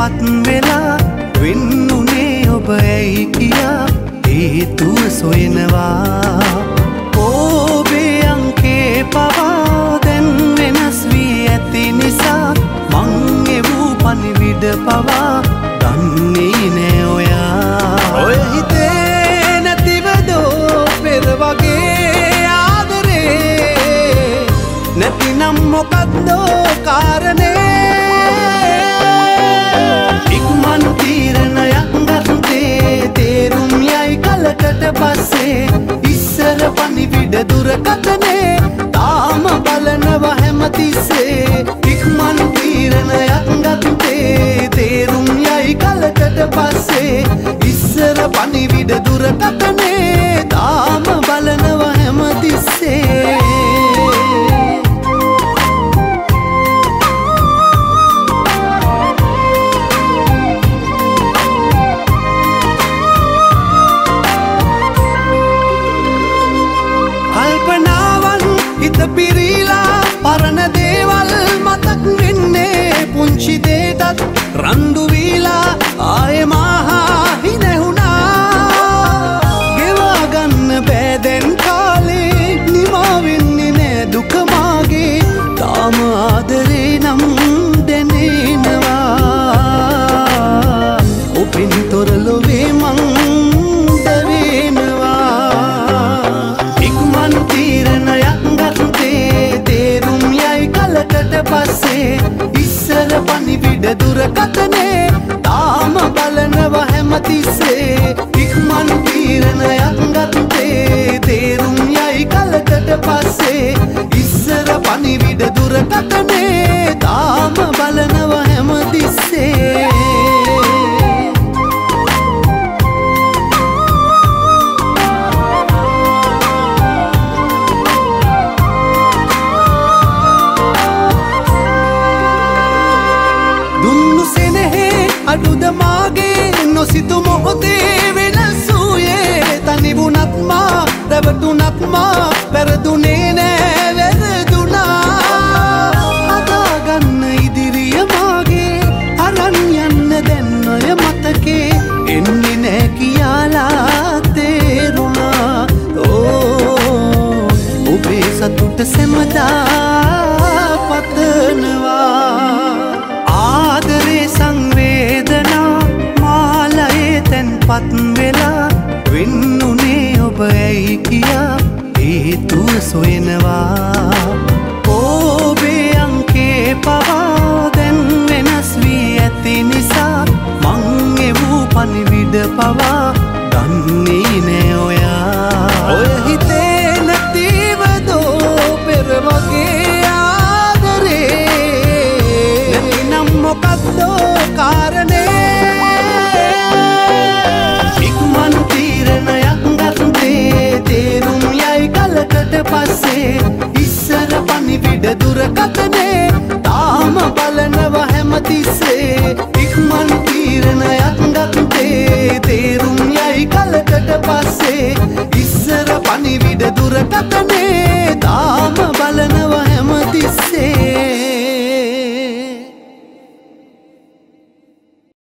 පත්වෙලා වෙන්නුනේ ඔබ ඇයි කියා? හේතුව සොයනවා. ඕබේ අංකේ පවා දැන් වෙනස් වී ඇති නිසා මං එවූ පනිවිඩ පවා දන්නේ නෑ ඔයා. ඔය හිතේ නැතිවදෝ පෙර වගේ ආදරේ. නැතිනම් මොකක්දෝ කාරණේ? දුරකතනේ තාම බලනව හැමතිස්සේ. ඉක්මන් තීරණයක් ගත්තේ. තේරුම් යයි කලකට පස්සේ. ඉස්සර පනිවිඩ දේටත් රන්දුවීලා ආයමහා හිනැහුණා. ගෙවාගන්න බෑදැන් කාලේ. නිමාවෙන්නේ නෑ දුකමාගේ තාම ආදරේ නම් දැනෙනවා. ඔපෙන් තොරලොවේ මං දැවෙනවා ඉක්මන් තීරණයක් ගත්තේ තේරුම් යයි කලකට පස්සේ ඉස්සර පනිවිඩ දුරකතනේ සෙනෙහේ අඩුදමාගේ නොසිතු මොහොතේ වෙනස්සූයේ තනිවුනත්මා රැවටුනත්මා පැරදුනේ නෑ වැරදුනා. අදාගන්න ඉදිරියමාගේ අරන් යන්න දැන්නොය මතකේ. එන්නේ නෑ කියාලා තේරුණා. ඕ ඔබේ සතුට සැමදා මාලයේ තැන් පත් වෙලා වෙන්නුනේ ඔබ ඇයි කියා? හේතුව සොයනවා. ඕබේ අංකේ පවා දැන් වෙනස් වී ඇති නිසා මං එවූ පනිවිඩ පවා දුරකතනේ. තාම බලනව හැමතිස්සේ. ඉක්මන් තීරණයක් ගත්තේ. තේරුම් යයි කලකට පස්සේ. ඉස්සර පනිවිඩ දුරකතනේ.